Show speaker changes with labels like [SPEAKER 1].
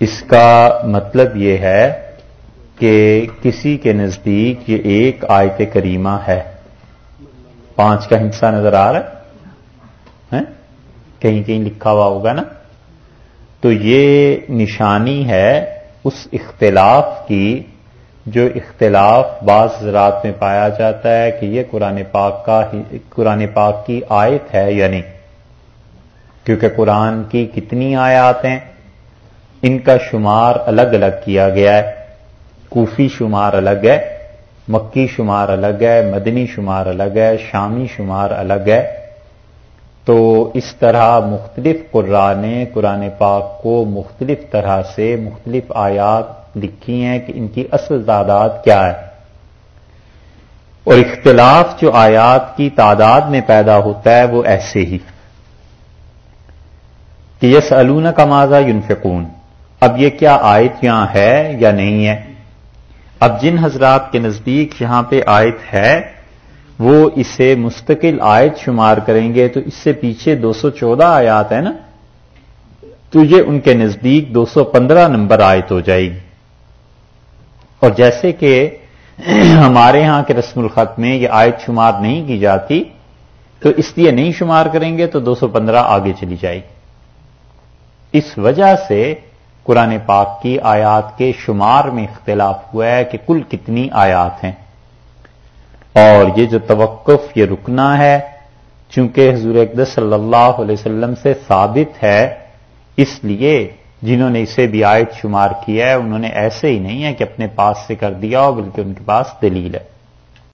[SPEAKER 1] اس کا مطلب یہ ہے کہ کسی کے نزدیک یہ ایک آیت کریمہ ہے۔ پانچ کا ہنسا نظر آ رہا ہے۔ کہیں کہیں لکھا ہوا ہوگا نا۔ تو یہ نشانی ہے اس اختلاف کی جو اختلاف بعض حضرات میں پایا جاتا ہے کہ یہ قرآن پاک کا قرآن پاک کی آیت ہے یا نہیں۔ کیونکہ قرآن کی کتنی آیات ہیں؟ ان کا شمار الگ الگ کیا گیا ہے۔ کوفی شمار الگ ہے، مکی شمار الگ ہے، مدنی شمار الگ ہے، شامی شمار الگ ہے۔ تو اس طرح مختلف قرآن نے قرآن پاک کو مختلف طرح سے مختلف آیات لکھی ہیں کہ ان کی اصل تعداد کیا ہے۔ اور اختلاف جو آیات کی تعداد میں پیدا ہوتا ہے وہ ایسے ہی۔ کہ یس الون کا ماضا یونفقون اب یہ کیا آیت یہاں ہے یا نہیں ہے؟ اب جن حضرات کے نزدیک یہاں پہ آیت ہے، وہ اسے مستقل آیت شمار کریں گے، تو اس سے پیچھے دو سو چودہ آیات ہے نا؟ تو یہ ان کے نزدیک دو سو پندرہ نمبر آیت ہو جائے گی۔ اور جیسے کہ ہمارے ہاں کے رسم الخط میں یہ آیت شمار نہیں کی جاتی، تو اس لیے نہیں شمار کریں گے، تو دو سو پندرہ آگے چلی جائے گی۔ اس وجہ سے قرآن پاک کی آیات کے شمار میں اختلاف ہوا ہے کہ کل کتنی آیات ہیں۔ اور یہ جو توقف، یہ رکنا ہے، چونکہ حضور اقدس صلی اللہ علیہ وسلم سے ثابت ہے، اس لیے جنہوں نے اسے بھی آیت شمار کیا ہے، انہوں نے ایسے ہی نہیں ہے کہ اپنے پاس سے کر دیا ہو، بلکہ ان کے پاس دلیل ہے۔